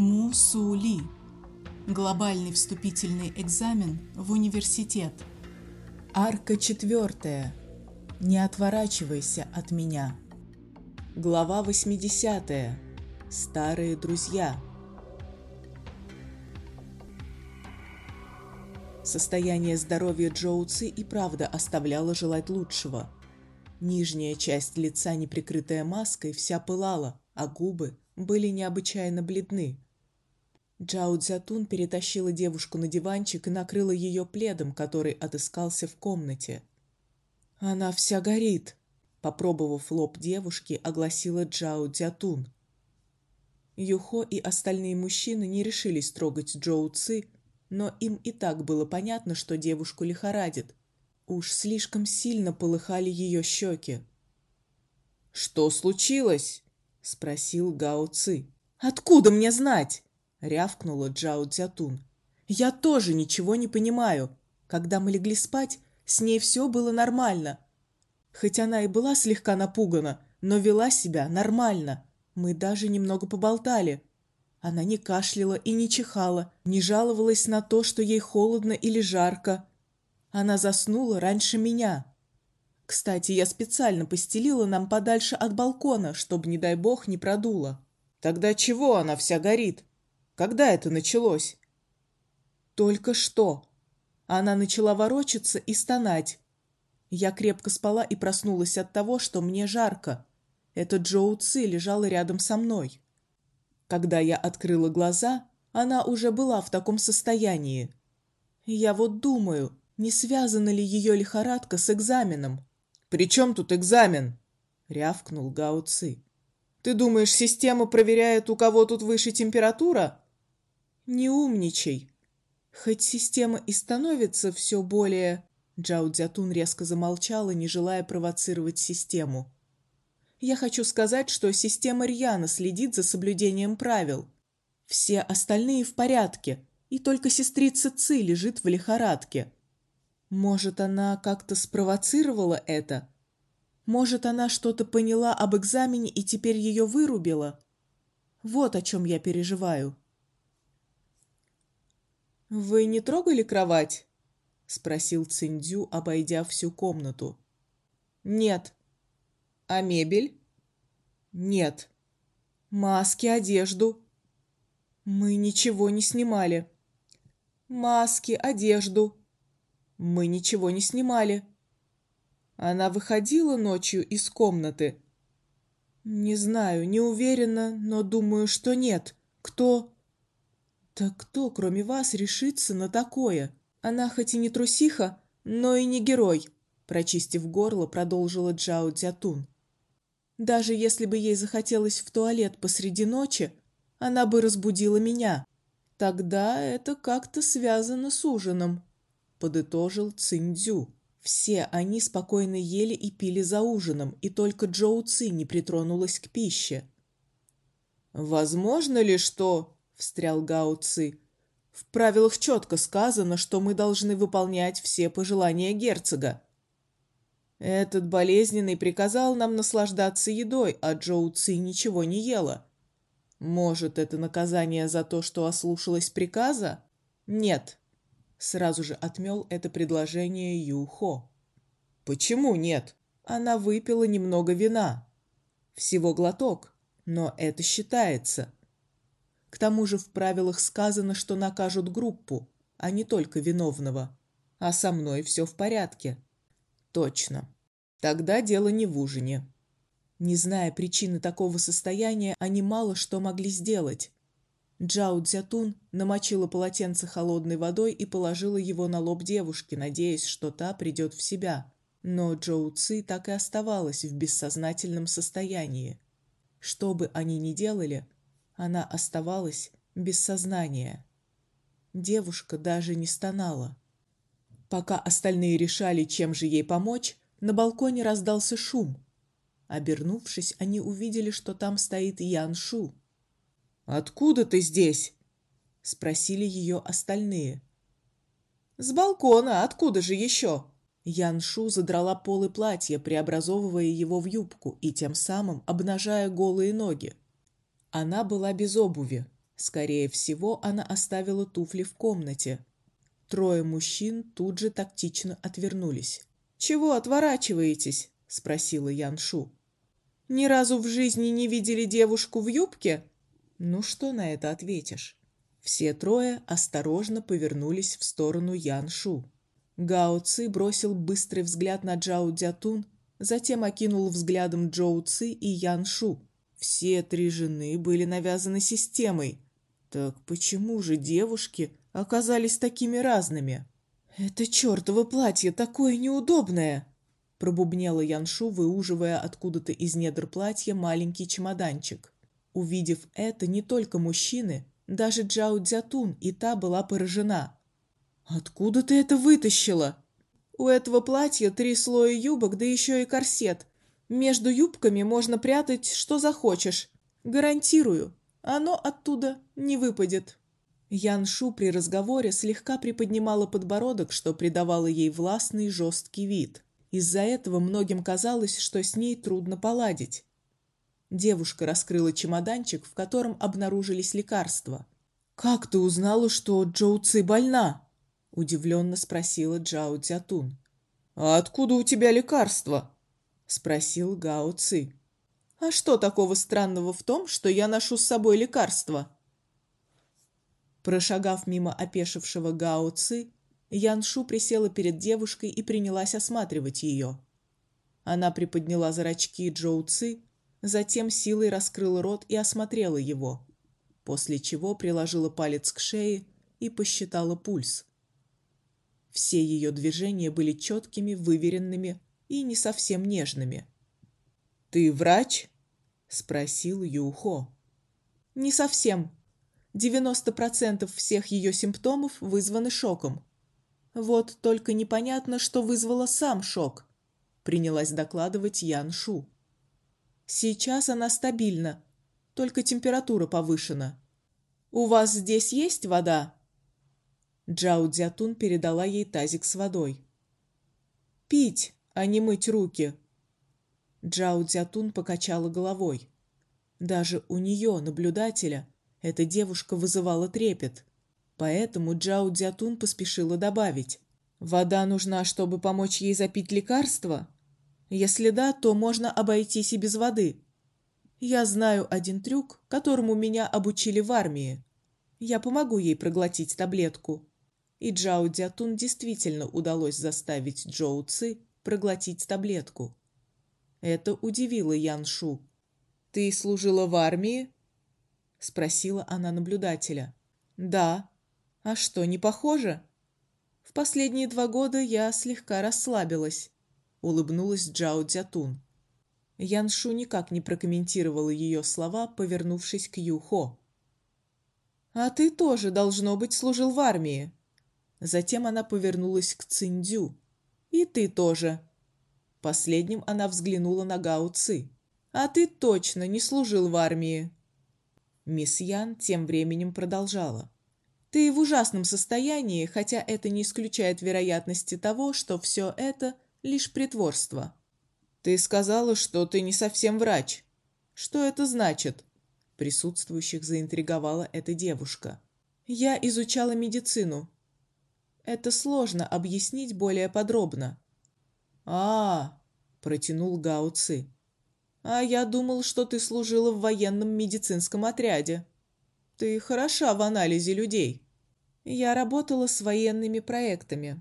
Мусули. Глобальный вступительный экзамен в университет. Арка четвертая. Не отворачивайся от меня. Глава 80. Старые друзья. Состояние здоровья Джоу Ци и правда оставляло желать лучшего. Нижняя часть лица, не прикрытая маской, вся пылала, а губы были необычайно бледны. Джао Цзятун перетащила девушку на диванчик и накрыла ее пледом, который отыскался в комнате. Она вся горит, попробовав лоб девушки, огласила Джао Цзятун. Юхо и остальные мужчины не решились трогать Джоу Ци, но им и так было понятно, что девушку лихорадит. Уж слишком сильно полыхали ее щеки. Что случилось? спросил Гао Ци. Откуда мне знать? Рявкнула Джао Цзятун. Я тоже ничего не понимаю. Когда мы легли спать, с ней все было нормально. Хоть она и была слегка напугана, но вела себя нормально. Мы даже немного поболтали. Она не кашляла и не чихала, не жаловалась на то, что ей холодно или жарко. Она заснула раньше меня. Кстати, я специально постелила нам подальше от балкона, чтобы, не дай бог, не продуло. Тогда чего она вся горит? Когда это началось? Только что. Она начала ворочаться и стонать. Я крепко спала и проснулась от того, что мне жарко. Это Джоу Ци лежала рядом со мной. Когда я открыла глаза, она уже была в таком состоянии. Я вот думаю, не связана ли ее лихорадка с экзаменом. «При чем тут экзамен?» — рявкнул Гао Ци. «Ты думаешь, система проверяет, у кого тут выше температура?» Не умничай. Хоть система и становится все более... Джао Дзятун резко замолчала, не желая провоцировать систему. Я хочу сказать, что система рьяно следит за соблюдением правил. Все остальные в порядке, и только сестрица Ци лежит в лихорадке. Может, она как-то спровоцировала это? Может, она что-то поняла об экзамене и теперь ее вырубила? Вот о чем я переживаю. Вы не трогали кровать? спросил Циндзю, обойдя всю комнату. Нет. А мебель? Нет. Маски, одежду? Мы ничего не снимали. Маски, одежду? Мы ничего не снимали. Она выходила ночью из комнаты. Не знаю, не уверена, но думаю, что нет. Кто? Так кто, кроме вас, решится на такое? Она хоть и не трусиха, но и не герой, прочистив горло, продолжила Джао Цзятун. Даже если бы ей захотелось в туалет посреди ночи, она бы разбудила меня. Тогда это как-то связано с ужином, подытожил Циндзю. Все они спокойно ели и пили за ужином, и только Джоу Ци не притронулась к пище. Возможно ли, что встрял Гао Ци. В правилах четко сказано, что мы должны выполнять все пожелания герцога. Этот болезненный приказал нам наслаждаться едой, а Джоу Ци ничего не ела. Может, это наказание за то, что ослушалась приказа? Нет. Сразу же отмел это предложение Ю Хо. Почему нет? Она выпила немного вина. Всего глоток, но это считается. К тому же в правилах сказано, что накажут группу, а не только виновного. А со мной все в порядке. Точно. Тогда дело не в ужине. Не зная причины такого состояния, они мало что могли сделать. Джао Цзятун намочила полотенце холодной водой и положила его на лоб девушки, надеясь, что та придет в себя. Но Джоу Ци так и оставалась в бессознательном состоянии. Что бы они ни делали, она оставалась без сознания. Девушка даже не стонала. Пока остальные решали, чем же ей помочь, на балконе раздался шум. Обернувшись, они увидели, что там стоит Ян Шу. «Откуда ты здесь?» — спросили ее остальные. «С балкона, откуда же еще?» Ян Шу задрала полы платья, преобразовывая его в юбку и тем самым обнажая голые ноги. Она была без обуви. Скорее всего, она оставила туфли в комнате. Трое мужчин тут же тактично отвернулись. «Чего отворачиваетесь?» – спросила Яншу. «Ни разу в жизни не видели девушку в юбке?» Ну что на это ответишь? Все трое осторожно повернулись в сторону Яншу. Гао Ци бросил быстрый взгляд на Джао Дзятун, затем окинул взглядом Джоу Ци и Яншу. Все три жены были навязаны системой – так почему же девушки оказались такими разными? Это чертово платье такое неудобное, пробубнела Яншу, выуживая откуда-то из недр платья маленький чемоданчик. Увидев это, не только мужчины, даже Джао Дзятун и та была поражена. Откуда ты это вытащила? У этого платья три слоя юбок, да еще и корсет. Между юбками можно прятать что захочешь. Гарантирую, оно оттуда не выпадет. Ян Шу при разговоре слегка приподнимала подбородок, что придавало ей властный жесткий вид. Из-за этого многим казалось, что с ней трудно поладить. Девушка раскрыла чемоданчик, в котором обнаружились лекарства. «Как ты узнала, что Джоу Ци больна?» – удивленно спросила Джао Цятун. «А откуда у тебя лекарства?» – спросил Гао Ци. А что такого странного в том, что я ношу с собой лекарства? Прошагав мимо опешившего Гао Ци, Яншу присела перед девушкой и принялась осматривать ее. Она приподняла зрачки Джоу Ци, затем силой раскрыла рот и осмотрела его, после чего приложила палец к шее и посчитала пульс. Все ее движения были четкими, выверенными и не совсем нежными. «Ты врач?» – спросил Юхо. «Не совсем. 90% всех ее симптомов вызваны шоком. Вот только непонятно, что вызвало сам шок», – принялась докладывать Ян Шу. «Сейчас она стабильна, только температура повышена. У вас здесь есть вода?» Джао Дзятун передала ей тазик с водой. «Пить, а не мыть руки», Джао Цзятун покачала головой. Даже у нее, наблюдателя, эта девушка вызывала трепет. Поэтому Джао Цзятун поспешила добавить. «Вода нужна, чтобы помочь ей запить лекарство? Если да, то можно обойтись и без воды. Я знаю один трюк, которому меня обучили в армии. Я помогу ей проглотить таблетку». И Джао Дзятун действительно удалось заставить Джоу Ци проглотить таблетку. Это удивило Яншу. «Ты служила в армии?» — спросила она наблюдателя. «Да. А что, не похоже?» «В последние два года я слегка расслабилась», — улыбнулась Джао Дзятун. Яншу никак не прокомментировала ее слова, повернувшись к Юхо. «А ты тоже, должно быть, служил в армии». Затем она повернулась к Циндю. «И ты тоже. Последним она взглянула на Гао Ци. «А ты точно не служил в армии!» Мисс Ян тем временем продолжала. «Ты в ужасном состоянии, хотя это не исключает вероятности того, что все это лишь притворство. Ты сказала, что ты не совсем врач. Что это значит?» Присутствующих заинтриговала эта девушка. «Я изучала медицину. Это сложно объяснить более подробно. А, протянул Гао Ци. А я думал, что ты служила в военном медицинском отряде. Ты хороша в анализе людей. Я работала с военными проектами,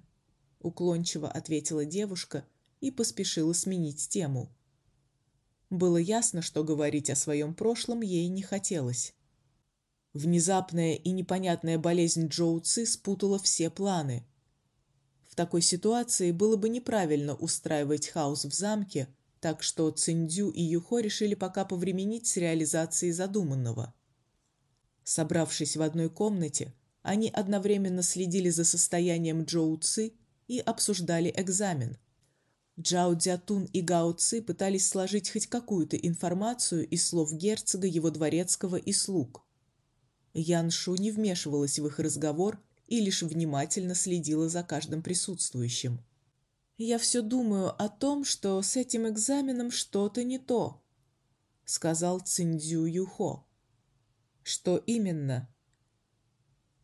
уклончиво ответила девушка и поспешила сменить тему. Было ясно, что говорить о своем прошлом ей не хотелось. Внезапная и непонятная болезнь Джоу Ци спутала все планы такой ситуации было бы неправильно устраивать хаос в замке, так что Циндю и Юхо решили пока повременить с реализацией задуманного. Собравшись в одной комнате, они одновременно следили за состоянием Джоу Ци и обсуждали экзамен. Джао Дзятун и Гао Ци пытались сложить хоть какую-то информацию из слов герцога, его дворецкого и слуг. Ян Шу не вмешивалась в их разговор и лишь внимательно следила за каждым присутствующим. «Я все думаю о том, что с этим экзаменом что-то не то», — сказал Циндзю Юхо. Что именно?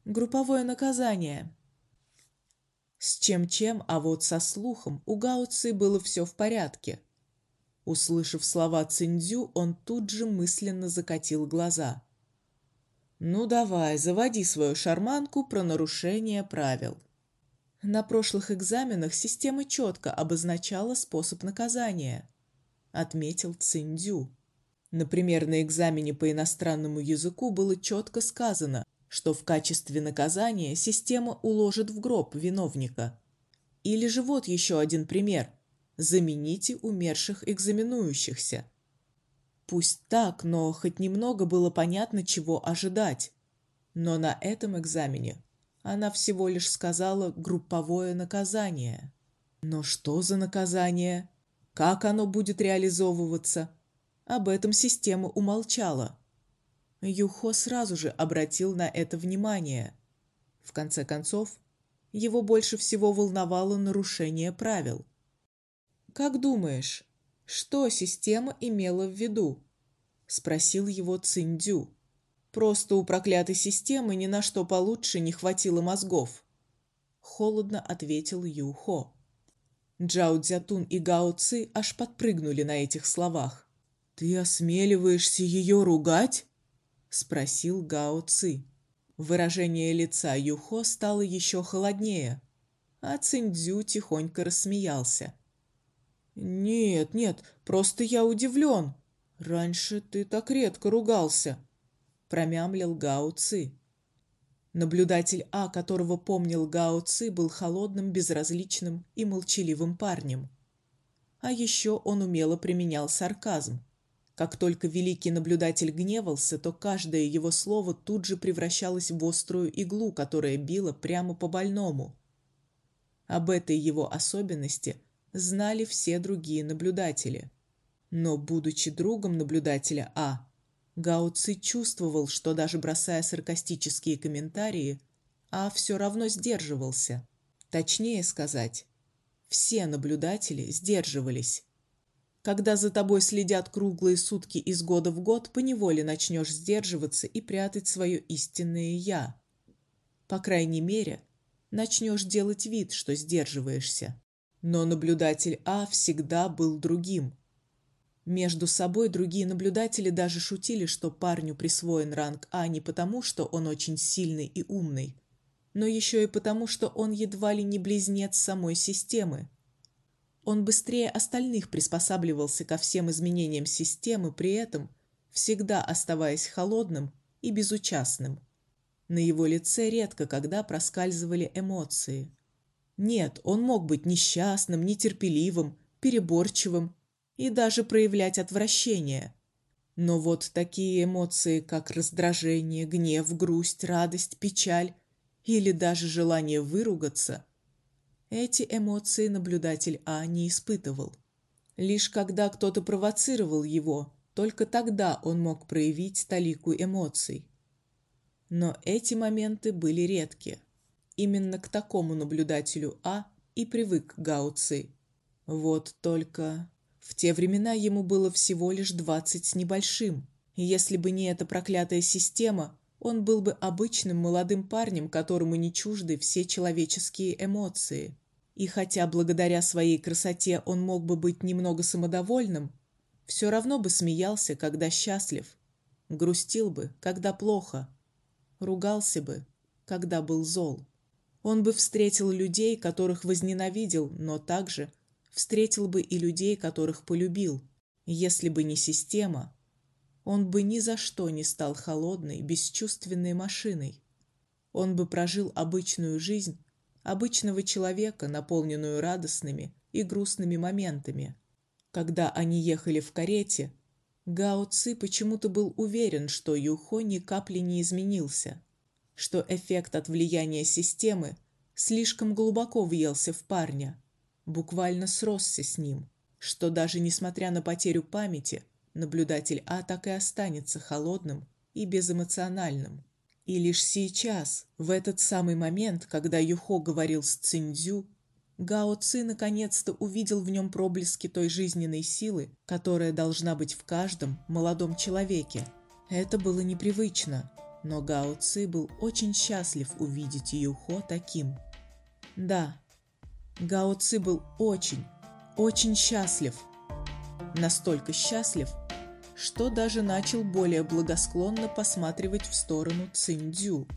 Групповое наказание. С чем-чем, а вот со слухом у Гао Ци было все в порядке. Услышав слова Циндзю, он тут же мысленно закатил глаза. «Ну давай, заводи свою шарманку про нарушение правил». На прошлых экзаменах система четко обозначала способ наказания, отметил Циндзю. Например, на экзамене по иностранному языку было четко сказано, что в качестве наказания система уложит в гроб виновника. Или же вот еще один пример. Замените умерших экзаменующихся. Пусть так, но хоть немного было понятно, чего ожидать. Но на этом экзамене она всего лишь сказала групповое наказание. Но что за наказание? Как оно будет реализовываться? Об этом система умолчала. Юхо сразу же обратил на это внимание. В конце концов, его больше всего волновало нарушение правил. «Как думаешь, что система имела в виду?» – спросил его Циндю. «Просто у проклятой системы ни на что получше не хватило мозгов», – холодно ответил Юхо. Джао Цзятун и Гао Ци аж подпрыгнули на этих словах. «Ты осмеливаешься ее ругать?» спросил Гао Ци. Выражение лица Юхо стало еще холоднее, а Циндзю тихонько рассмеялся. «Нет, нет, просто я удивлен. Раньше ты так редко ругался», — промямлил Гао Ци. Наблюдатель А, которого помнил Гао Ци, был холодным, безразличным и молчаливым парнем. А еще он умело применял сарказм. Как только великий наблюдатель гневался, то каждое его слово тут же превращалось в острую иглу, которая била прямо по больному. Об этой его особенности знали все другие наблюдатели. Но, будучи другом наблюдателя А, Гао Ци чувствовал, что даже бросая саркастические комментарии, А все равно сдерживался. Точнее сказать, все наблюдатели сдерживались. Когда за тобой следят круглые сутки из года в год, поневоле начнешь сдерживаться и прятать свое истинное «я». По крайней мере, начнешь делать вид, что сдерживаешься. Но наблюдатель А всегда был другим. Между собой другие наблюдатели даже шутили, что парню присвоен ранг А не потому, что он очень сильный и умный, но еще и потому, что он едва ли не близнец самой системы. Он быстрее остальных приспосабливался ко всем изменениям системы, при этом всегда оставаясь холодным и безучастным. На его лице редко когда проскальзывали эмоции. Нет, он мог быть несчастным, нетерпеливым, переборчивым и даже проявлять отвращение. Но вот такие эмоции, как раздражение, гнев, грусть, радость, печаль или даже желание выругаться – эти эмоции наблюдатель А не испытывал. Лишь когда кто-то провоцировал его, только тогда он мог проявить талику эмоций. Но эти моменты были редки. Именно к такому наблюдателю А и привык Гао Ци. Вот только в те времена ему было всего лишь двадцать с небольшим. И если бы не эта проклятая система, он был бы обычным молодым парнем, которому не чужды все человеческие эмоции. И хотя благодаря своей красоте он мог бы быть немного самодовольным, все равно бы смеялся, когда счастлив, грустил бы, когда плохо, ругался бы, когда был зол. Он бы встретил людей, которых возненавидел, но также встретил бы и людей, которых полюбил. Если бы не система, он бы ни за что не стал холодной, бесчувственной машиной. Он бы прожил обычную жизнь, обычного человека, наполненную радостными и грустными моментами. Когда они ехали в карете, Гао Ци почему-то был уверен, что Юхо ни капли не изменился, что эффект от влияния системы слишком глубоко въелся в парня, буквально сросся с ним, что даже несмотря на потерю памяти – наблюдатель А так и останется холодным и безэмоциональным. И лишь сейчас, в этот самый момент, когда Юхо говорил с Циндзю, Гао Ци наконец-то увидел в нем проблески той жизненной силы, которая должна быть в каждом молодом человеке. Это было непривычно, но Гао Ци был очень счастлив увидеть Юхо таким. Да, Гао Ци был очень, очень счастлив. Настолько счастлив, что даже начал более благосклонно посматривать в сторону Циндзю.